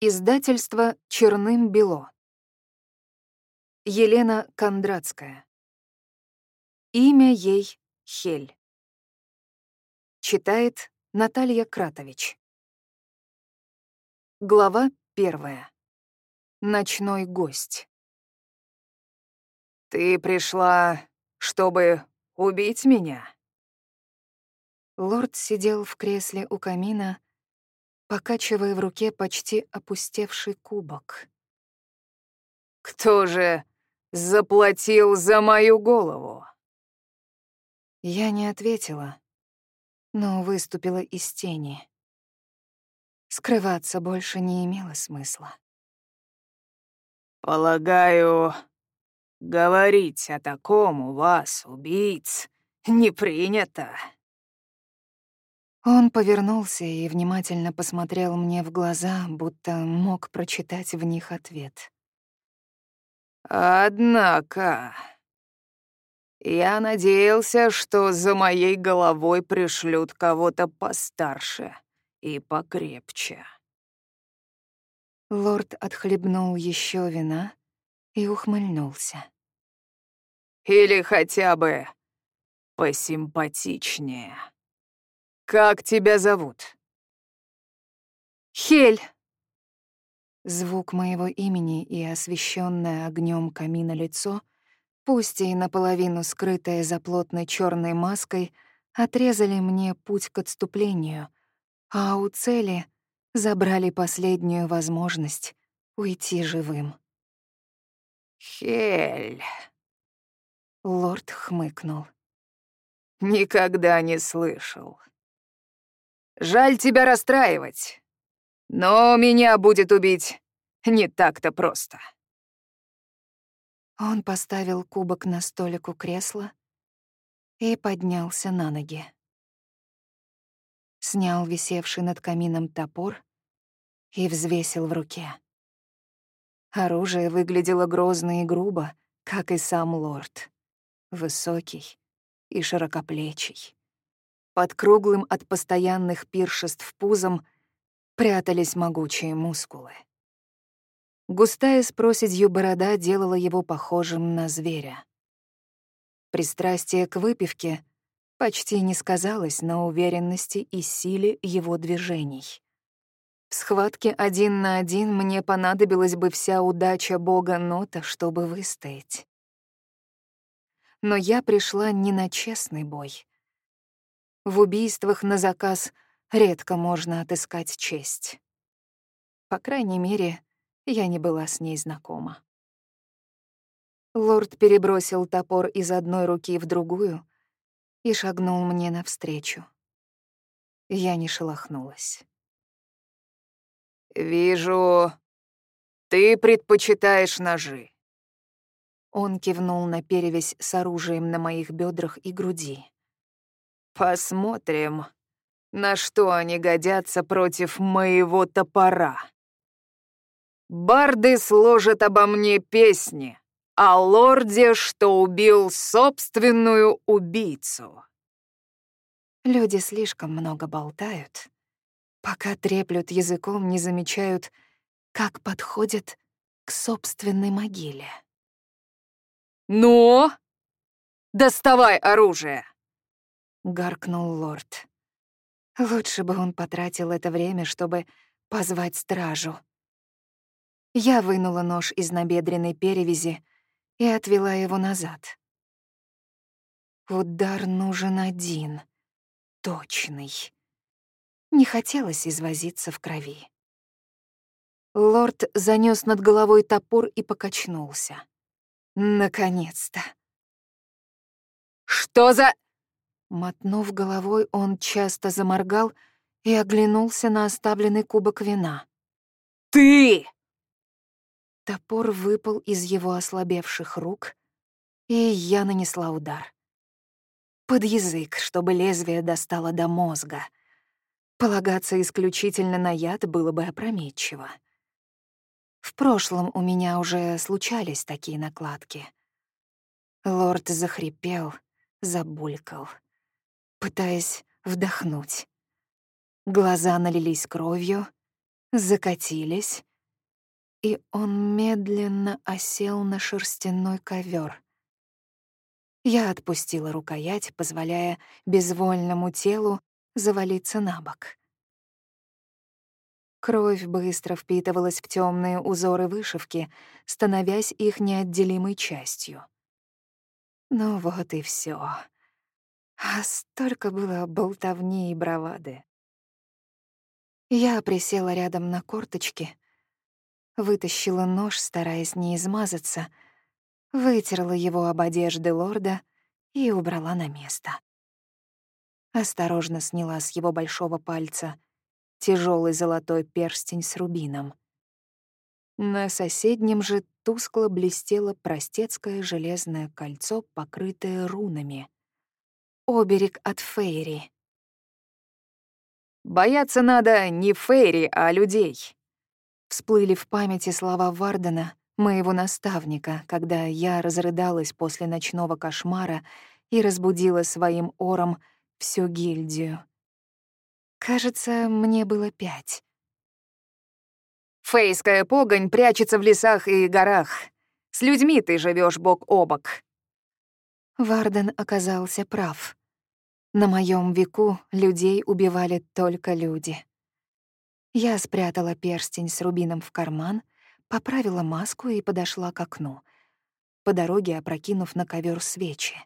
Издательство «Черным-бело». Елена Кондратская. Имя ей Хель. Читает Наталья Кратович. Глава первая. Ночной гость. «Ты пришла, чтобы убить меня?» Лорд сидел в кресле у камина, покачивая в руке почти опустевший кубок. «Кто же заплатил за мою голову?» Я не ответила, но выступила из тени. Скрываться больше не имело смысла. «Полагаю, говорить о таком у вас, убийц, не принято». Он повернулся и внимательно посмотрел мне в глаза, будто мог прочитать в них ответ. «Однако...» Я надеялся, что за моей головой пришлют кого-то постарше и покрепче. Лорд отхлебнул еще вина и ухмыльнулся. Или хотя бы посимпатичнее. Как тебя зовут? Хель. Звук моего имени и освещенное огнем камина лицо — пусть и наполовину скрытая за плотной черной маской, отрезали мне путь к отступлению, а у цели забрали последнюю возможность уйти живым. «Хель...» Лорд хмыкнул. «Никогда не слышал. Жаль тебя расстраивать, но меня будет убить не так-то просто». Он поставил кубок на столик у кресла и поднялся на ноги. Снял висевший над камином топор и взвесил в руке. Оружие выглядело грозно и грубо, как и сам лорд. Высокий и широкоплечий. Под круглым от постоянных пиршеств пузом прятались могучие мускулы. Густая с проседью борода делала его похожим на зверя. Пристрастие к выпивке почти не сказалось на уверенности и силе его движений. В схватке один на один мне понадобилась бы вся удача бога Нота, чтобы выстоять. Но я пришла не на честный бой. В убийствах на заказ редко можно отыскать честь. По крайней мере, я не была с ней знакома. Лорд перебросил топор из одной руки в другую и шагнул мне навстречу. Я не шелохнулась. «Вижу, ты предпочитаешь ножи». Он кивнул на перевязь с оружием на моих бедрах и груди. «Посмотрим, на что они годятся против моего топора». Барды сложат обо мне песни, о лорде, что убил собственную убийцу. Люди слишком много болтают, пока треплют языком, не замечают, как подходят к собственной могиле. «Ну? Доставай оружие!» — гаркнул лорд. Лучше бы он потратил это время, чтобы позвать стражу. Я вынула нож из набедренной перевязи и отвела его назад. Удар нужен один, точный. Не хотелось извозиться в крови. Лорд занёс над головой топор и покачнулся. Наконец-то. «Что за...» Мотнув головой, он часто заморгал и оглянулся на оставленный кубок вина. «Ты!» Топор выпал из его ослабевших рук, и я нанесла удар. Под язык, чтобы лезвие достало до мозга. Полагаться исключительно на яд было бы опрометчиво. В прошлом у меня уже случались такие накладки. Лорд захрипел, забулькал, пытаясь вдохнуть. Глаза налились кровью, закатились, и он медленно осел на шерстяной ковер. Я отпустила рукоять, позволяя безвольному телу завалиться на бок. Кровь быстро впитывалась в темные узоры вышивки, становясь их неотделимой частью. Ну вот и все. А столько было болтовни и бравады. Я присела рядом на корточки, вытащила нож, стараясь не измазаться, вытерла его об одежды лорда и убрала на место. Осторожно сняла с его большого пальца тяжелый золотой перстень с рубином. На соседнем же тускло блестело простецкое железное кольцо, покрытое рунами. Оберег от Фейри. «Бояться надо не Фейри, а людей», Всплыли в памяти слова Вардена, моего наставника, когда я разрыдалась после ночного кошмара и разбудила своим ором всю гильдию. Кажется, мне было пять. «Фейская погонь прячется в лесах и горах. С людьми ты живешь бок о бок». Варден оказался прав. На моем веку людей убивали только люди. Я спрятала перстень с рубином в карман, поправила маску и подошла к окну, по дороге опрокинув на ковер свечи.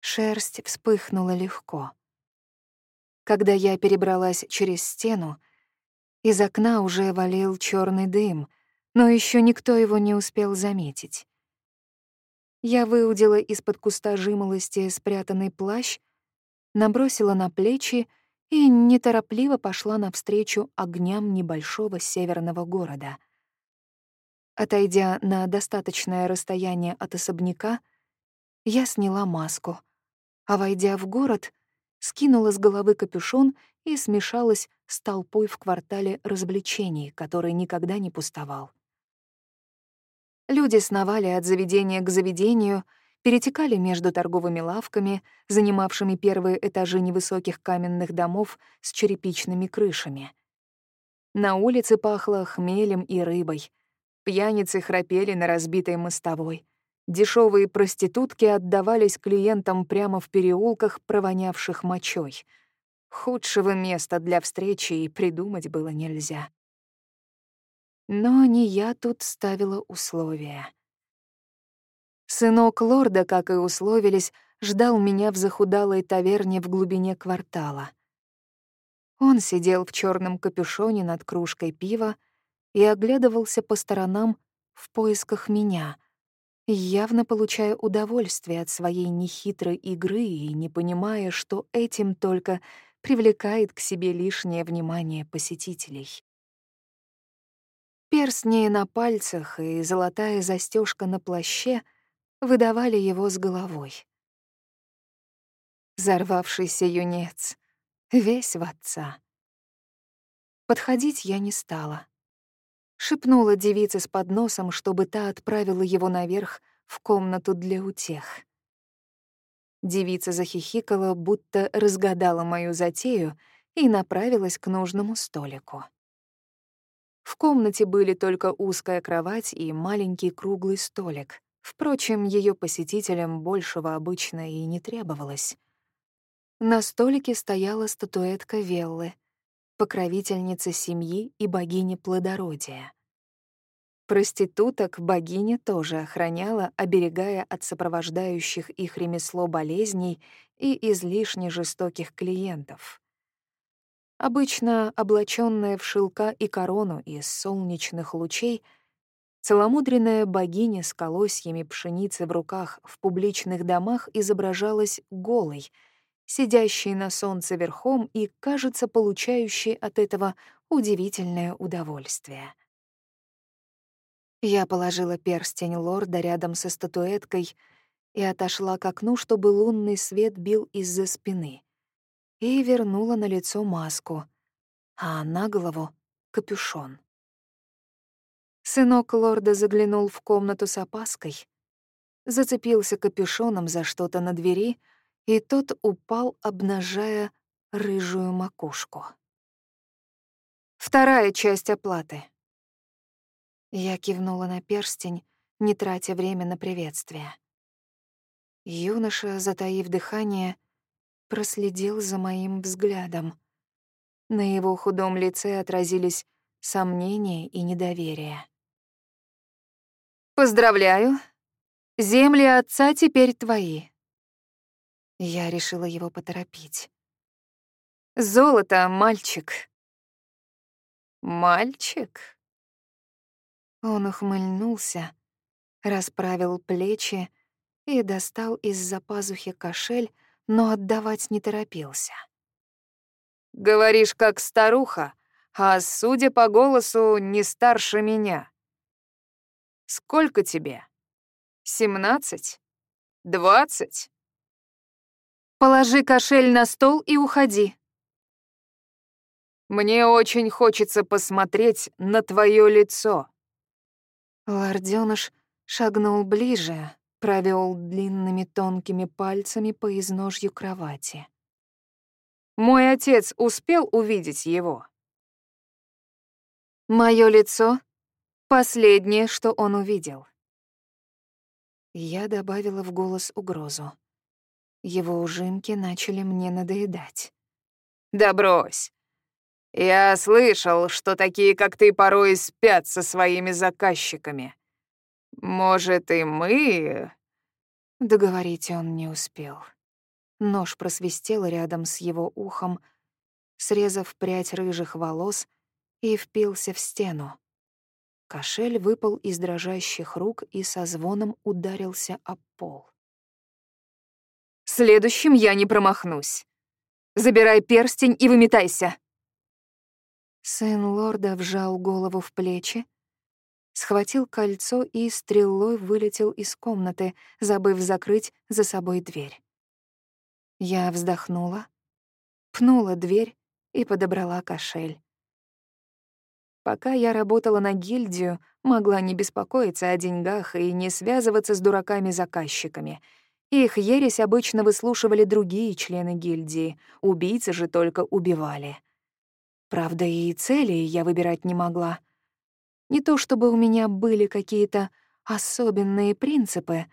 Шерсть вспыхнула легко. Когда я перебралась через стену, из окна уже валил черный дым, но еще никто его не успел заметить. Я выудила из-под куста жимолости спрятанный плащ, набросила на плечи и неторопливо пошла навстречу огням небольшого северного города. Отойдя на достаточное расстояние от особняка, я сняла маску, а, войдя в город, скинула с головы капюшон и смешалась с толпой в квартале развлечений, который никогда не пустовал. Люди сновали от заведения к заведению — перетекали между торговыми лавками, занимавшими первые этажи невысоких каменных домов с черепичными крышами. На улице пахло хмелем и рыбой. Пьяницы храпели на разбитой мостовой. Дешевые проститутки отдавались клиентам прямо в переулках, провонявших мочой. Худшего места для встречи и придумать было нельзя. Но не я тут ставила условия. Сынок лорда, как и условились, ждал меня в захудалой таверне в глубине квартала. Он сидел в черном капюшоне над кружкой пива и оглядывался по сторонам в поисках меня, явно получая удовольствие от своей нехитрой игры и не понимая, что этим только привлекает к себе лишнее внимание посетителей. Перстни на пальцах и золотая застежка на плаще — выдавали его с головой. Зарвавшийся юнец, весь в отца. Подходить я не стала. Шепнула девице с подносом, чтобы та отправила его наверх в комнату для утех. Девица захихикала, будто разгадала мою затею и направилась к нужному столику. В комнате были только узкая кровать и маленький круглый столик, Впрочем, ее посетителям большего обычно и не требовалось. На столике стояла статуэтка Веллы, покровительница семьи и богини плодородия. Проституток богиня тоже охраняла, оберегая от сопровождающих их ремесло болезней и излишне жестоких клиентов. Обычно облаченная в шелка и корону из солнечных лучей — Целомудренная богиня с колосьями пшеницы в руках в публичных домах изображалась голой, сидящей на солнце верхом и, кажется, получающей от этого удивительное удовольствие. Я положила перстень лорда рядом со статуэткой и отошла к окну, чтобы лунный свет бил из-за спины, и вернула на лицо маску, а на голову — капюшон. Сынок лорда заглянул в комнату с опаской, зацепился капюшоном за что-то на двери, и тот упал, обнажая рыжую макушку. Вторая часть оплаты. Я кивнула на перстень, не тратя время на приветствие. Юноша, затаив дыхание, проследил за моим взглядом. На его худом лице отразились сомнения и недоверие. «Поздравляю. Земли отца теперь твои». Я решила его поторопить. «Золото, мальчик». «Мальчик?» Он ухмыльнулся, расправил плечи и достал из-за пазухи кошель, но отдавать не торопился. «Говоришь, как старуха, а, судя по голосу, не старше меня. Сколько тебе? Семнадцать? Двадцать?» «Положи кошель на стол и уходи». «Мне очень хочется посмотреть на твое лицо». Лордёныш шагнул ближе, провел длинными тонкими пальцами по изножью кровати. «Мой отец успел увидеть его?» Моё лицо — последнее, что он увидел. Я добавила в голос угрозу. Его ужимки начали мне надоедать. «Да брось. Я слышал, что такие, как ты, порой спят со своими заказчиками. Может, и мы...» Договорить он не успел. Нож просвистел рядом с его ухом, срезав прядь рыжих волос и впился в стену. Кошель выпал из дрожащих рук и со звоном ударился об пол. «Следующим я не промахнусь. Забирай перстень и выметайся!» Сын лорда вжал голову в плечи, схватил кольцо и стрелой вылетел из комнаты, забыв закрыть за собой дверь. Я вздохнула, пнула дверь и подобрала кошель. Пока я работала на гильдию, могла не беспокоиться о деньгах и не связываться с дураками-заказчиками. Их ересь обычно выслушивали другие члены гильдии, убийцы же только убивали. Правда, и цели я выбирать не могла. Не то чтобы у меня были какие-то особенные принципы,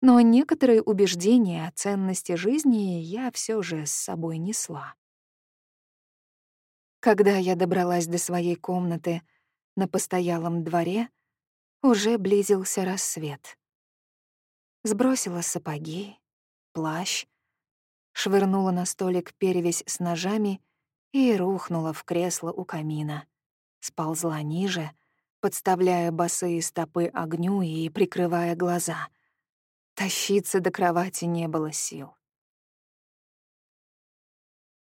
но некоторые убеждения о ценности жизни я все же с собой несла. Когда я добралась до своей комнаты на постоялом дворе, уже близился рассвет. Сбросила сапоги, плащ, швырнула на столик перевязь с ножами и рухнула в кресло у камина. Сползла ниже, подставляя босые стопы огню и прикрывая глаза. Тащиться до кровати не было сил.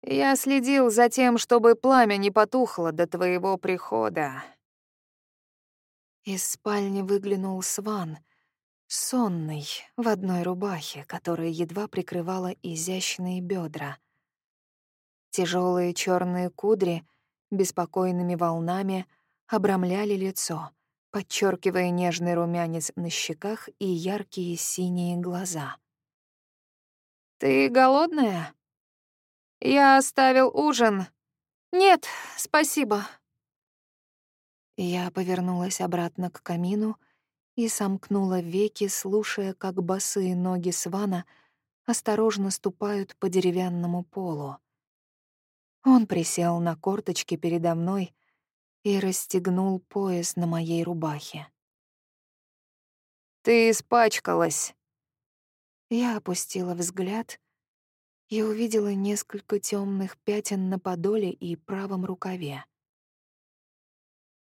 «Я следил за тем, чтобы пламя не потухло до твоего прихода». Из спальни выглянул Сван, сонный, в одной рубахе, которая едва прикрывала изящные бедра — Тяжелые черные кудри беспокойными волнами обрамляли лицо, подчеркивая нежный румянец на щеках и яркие синие глаза. «Ты голодная? Я оставил ужин». «Нет, спасибо». Я повернулась обратно к камину и сомкнула веки, слушая, как босые ноги Свана осторожно ступают по деревянному полу. Он присел на корточки передо мной и расстегнул пояс на моей рубахе. «Ты испачкалась». Я опустила взгляд и увидела несколько темных пятен на подоле и правом рукаве.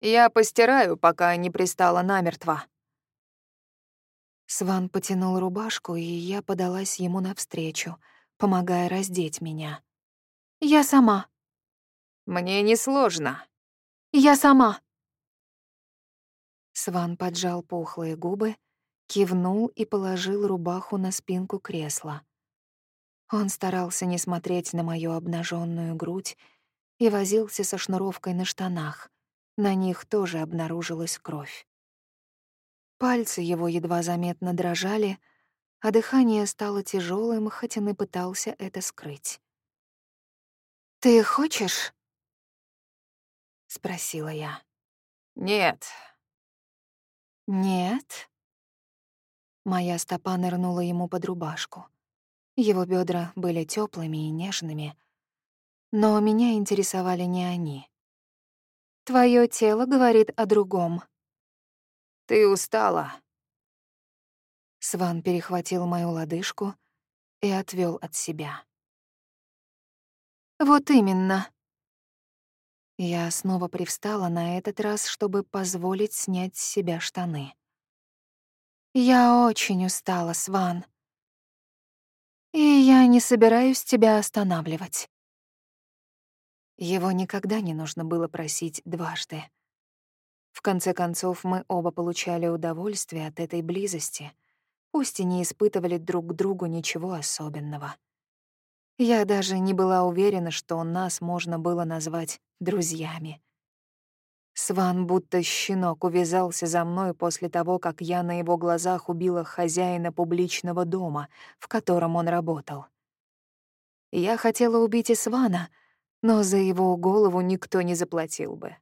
«Я постираю, пока не пристала намертво». Сван потянул рубашку, и я подалась ему навстречу, помогая раздеть меня. «Я сама». «Мне несложно». «Я сама». Сван поджал пухлые губы, кивнул и положил рубаху на спинку кресла. Он старался не смотреть на мою обнаженную грудь и возился со шнуровкой на штанах. На них тоже обнаружилась кровь. Пальцы его едва заметно дрожали, а дыхание стало тяжелым, хотя он и пытался это скрыть. «Ты хочешь?» — спросила я. «Нет». «Нет». Моя стопа нырнула ему под рубашку. Его бедра были теплыми и нежными, но меня интересовали не они. Твое тело говорит о другом. Ты устала. Сван перехватил мою лодыжку и отвел от себя. Вот именно. Я снова привстала на этот раз, чтобы позволить снять с себя штаны. Я очень устала, Сван. И я не собираюсь тебя останавливать. Его никогда не нужно было просить дважды. В конце концов, мы оба получали удовольствие от этой близости, пусть и не испытывали друг к другу ничего особенного. Я даже не была уверена, что нас можно было назвать друзьями. Сван будто щенок увязался за мной после того, как я на его глазах убила хозяина публичного дома, в котором он работал. Я хотела убить и Свана — но за его голову никто не заплатил бы.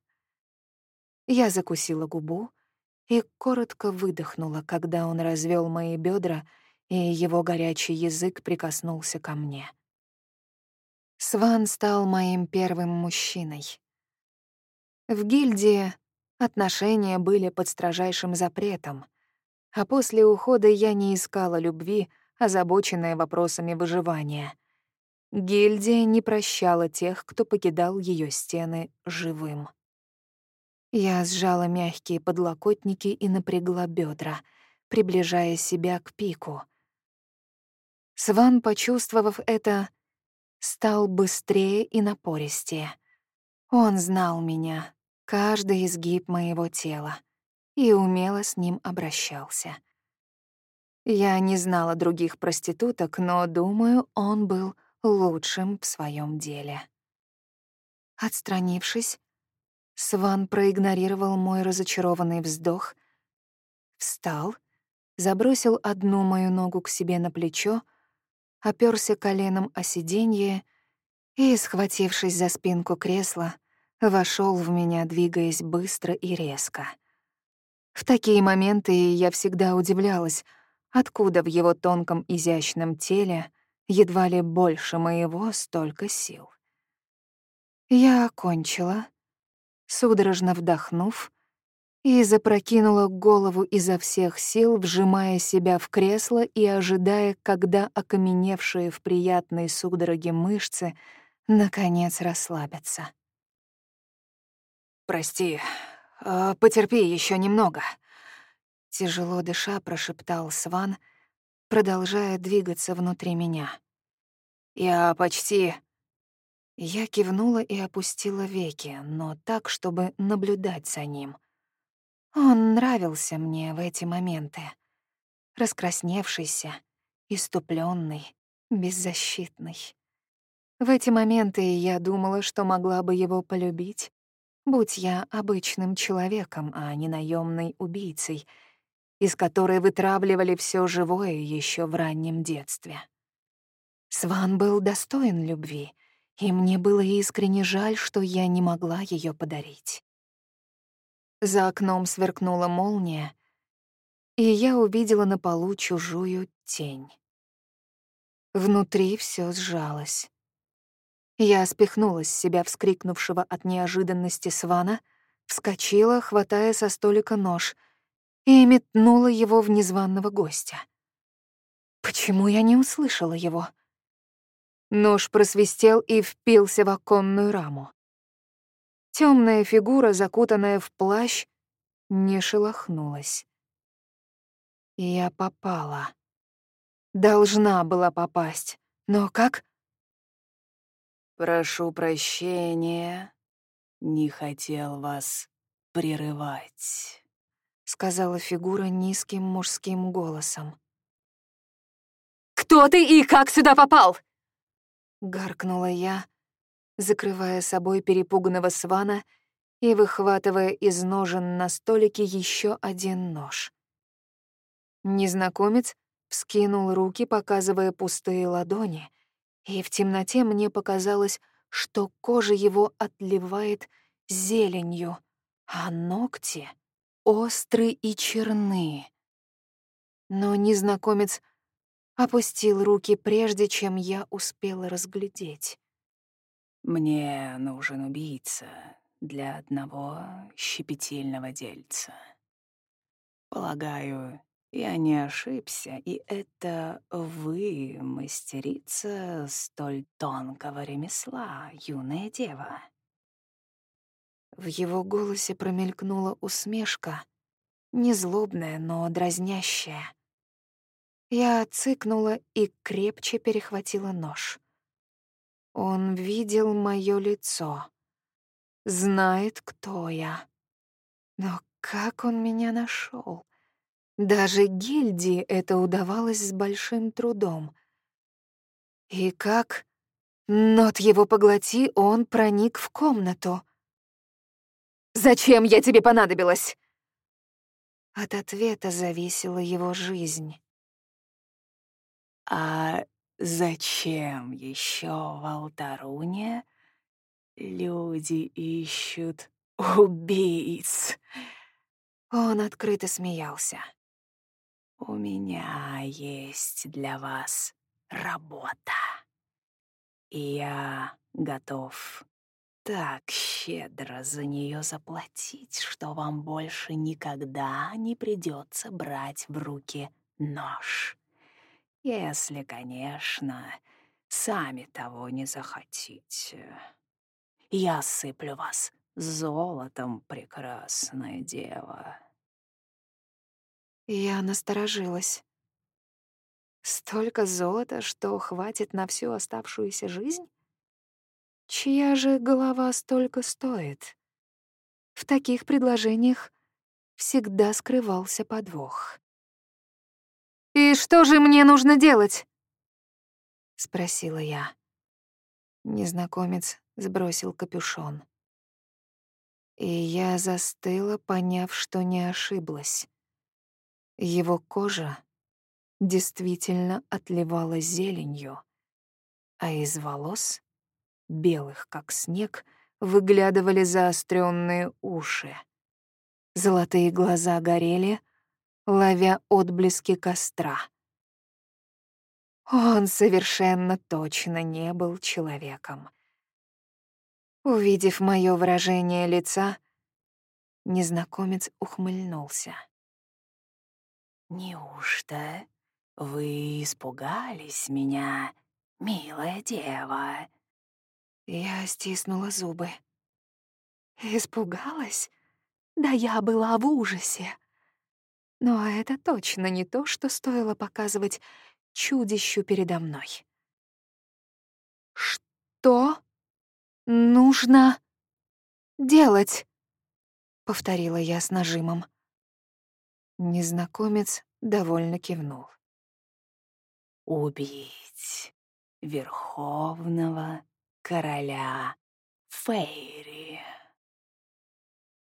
Я закусила губу и коротко выдохнула, когда он развел мои бедра, и его горячий язык прикоснулся ко мне. Сван стал моим первым мужчиной. В гильдии отношения были под строжайшим запретом, а после ухода я не искала любви, озабоченная вопросами выживания — Гильдия не прощала тех, кто покидал ее стены живым. Я сжала мягкие подлокотники и напрягла бедра, приближая себя к пику. Сван, почувствовав это, стал быстрее и напористее. Он знал меня, каждый изгиб моего тела, и умело с ним обращался. Я не знала других проституток, но, думаю, он был лучшим в своем деле. Отстранившись, Сван проигнорировал мой разочарованный вздох, встал, забросил одну мою ногу к себе на плечо, оперся коленом о сиденье и, схватившись за спинку кресла, вошел в меня, двигаясь быстро и резко. В такие моменты я всегда удивлялась, откуда в его тонком изящном теле едва ли больше моего столько сил. Я окончила, судорожно вдохнув, и запрокинула голову изо всех сил, вжимая себя в кресло и ожидая, когда окаменевшие в приятной судороге мышцы наконец расслабятся. «Прости, э, потерпи еще немного», — тяжело дыша прошептал Сван — продолжая двигаться внутри меня. «Я почти...» Я кивнула и опустила веки, но так, чтобы наблюдать за ним. Он нравился мне в эти моменты. Раскрасневшийся, иступленный, беззащитный. В эти моменты я думала, что могла бы его полюбить, будь я обычным человеком, а не наемной убийцей — из которой вытравливали все живое еще в раннем детстве. Сван был достоин любви, и мне было искренне жаль, что я не могла ее подарить. За окном сверкнула молния, и я увидела на полу чужую тень. Внутри все сжалось. Я спихнула с себя вскрикнувшего от неожиданности Свана, вскочила, хватая со столика нож, и метнула его в незваного гостя. Почему я не услышала его? Нож просвистел и впился в оконную раму. Темная фигура, закутанная в плащ, не шелохнулась. Я попала. Должна была попасть. Но как? «Прошу прощения, не хотел вас прерывать» сказала фигура низким мужским голосом. «Кто ты и как сюда попал?» Гаркнула я, закрывая собой перепуганного свана и выхватывая из ножен на столике еще один нож. Незнакомец вскинул руки, показывая пустые ладони, и в темноте мне показалось, что кожа его отливает зеленью, а ногти остры и черны. Но незнакомец опустил руки, прежде чем я успела разглядеть. «Мне нужен убийца для одного щепетильного дельца. Полагаю, я не ошибся, и это вы, мастерица столь тонкого ремесла, юная дева». В его голосе промелькнула усмешка, не злобная, но дразнящая. Я цыкнула и крепче перехватила нож. Он видел моё лицо, знает, кто я. Но как он меня нашел? Даже гильдии это удавалось с большим трудом. И как, нот его поглоти, он проник в комнату. «Зачем я тебе понадобилась?» От ответа зависела его жизнь. «А зачем еще в Алтаруне люди ищут убийц?» Он открыто смеялся. «У меня есть для вас работа, и я готов так щедро за нее заплатить, что вам больше никогда не придется брать в руки нож. Если, конечно, сами того не захотите. Я сыплю вас золотом, прекрасная дева. Я насторожилась. Столько золота, что хватит на всю оставшуюся жизнь? Чья же голова столько стоит? В таких предложениях всегда скрывался подвох. «И что же мне нужно делать?» — спросила я. Незнакомец сбросил капюшон. И я застыла, поняв, что не ошиблась. Его кожа действительно отливала зеленью, а из волос белых, как снег, выглядывали заостренные уши. Золотые глаза горели, ловя отблески костра. Он совершенно точно не был человеком. Увидев моё выражение лица, незнакомец ухмыльнулся. «Неужто вы испугались меня, милая дева?» Я стиснула зубы. Испугалась? Да я была в ужасе. Но это точно не то, что стоило показывать чудищу передо мной. «Что нужно делать?» — повторила я с нажимом. Незнакомец довольно кивнул. «Убить Верховного короля Фейри.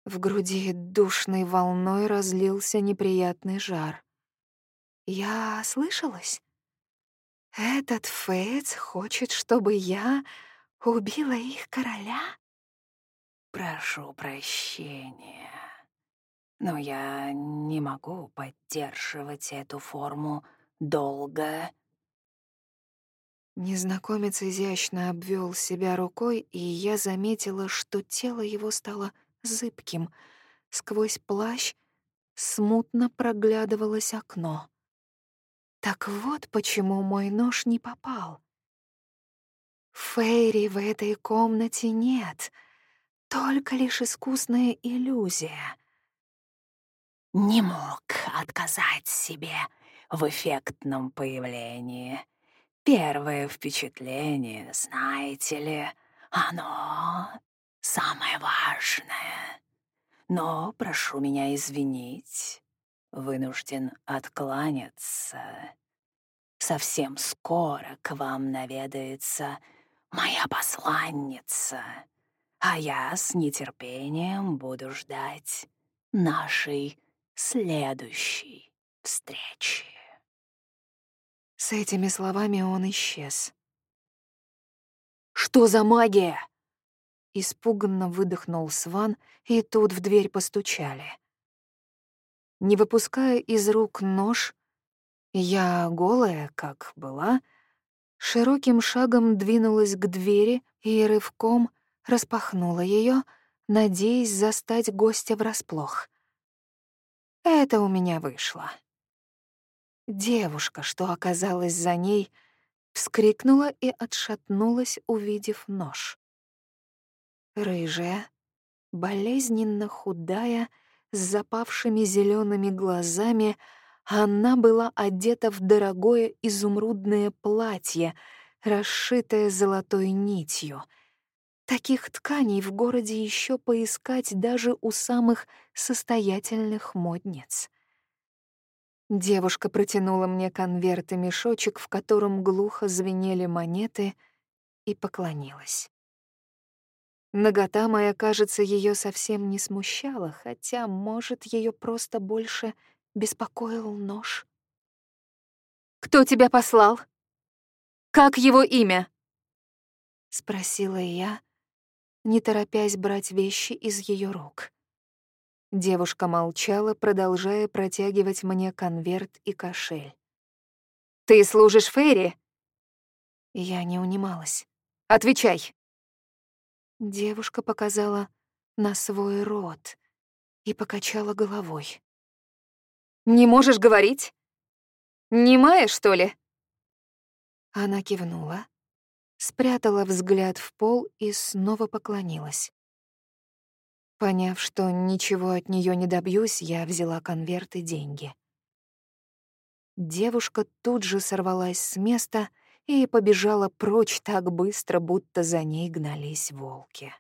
В груди душной волной разлился неприятный жар. Я слышалась? Этот Фейц хочет, чтобы я убила их короля? Прошу прощения, но я не могу поддерживать эту форму долго Незнакомец изящно обвел себя рукой, и я заметила, что тело его стало зыбким. Сквозь плащ смутно проглядывалось окно. Так вот почему мой нож не попал. Фейри в этой комнате нет, только лишь искусная иллюзия. Не мог отказать себе в эффектном появлении. Первое впечатление, знаете ли, оно самое важное. Но прошу меня извинить, вынужден откланяться. Совсем скоро к вам наведается моя посланница, а я с нетерпением буду ждать нашей следующей встречи. С этими словами он исчез. «Что за магия?» Испуганно выдохнул Сван, и тут в дверь постучали. Не выпуская из рук нож, я, голая, как была, широким шагом двинулась к двери и рывком распахнула ее, надеясь застать гостя врасплох. Это у меня вышло. Девушка, что оказалась за ней, вскрикнула и отшатнулась, увидев нож. Рыжая, болезненно худая, с запавшими зелеными глазами, она была одета в дорогое изумрудное платье, расшитое золотой нитью. Таких тканей в городе еще поискать даже у самых состоятельных модниц. Девушка протянула мне конверт и мешочек, в котором глухо звенели монеты, и поклонилась. Нагота моя, кажется, ее совсем не смущала, хотя, может, ее просто больше беспокоил нож. «Кто тебя послал? Как его имя?» — спросила я, не торопясь брать вещи из ее рук. Девушка молчала, продолжая протягивать мне конверт и кошель. «Ты служишь Ферри?» Я не унималась. «Отвечай!» Девушка показала на свой рот и покачала головой. «Не можешь говорить? Немая, что ли?» Она кивнула, спрятала взгляд в пол и снова поклонилась. Поняв, что ничего от нее не добьюсь, я взяла конверт и деньги. Девушка тут же сорвалась с места и побежала прочь так быстро, будто за ней гнались волки.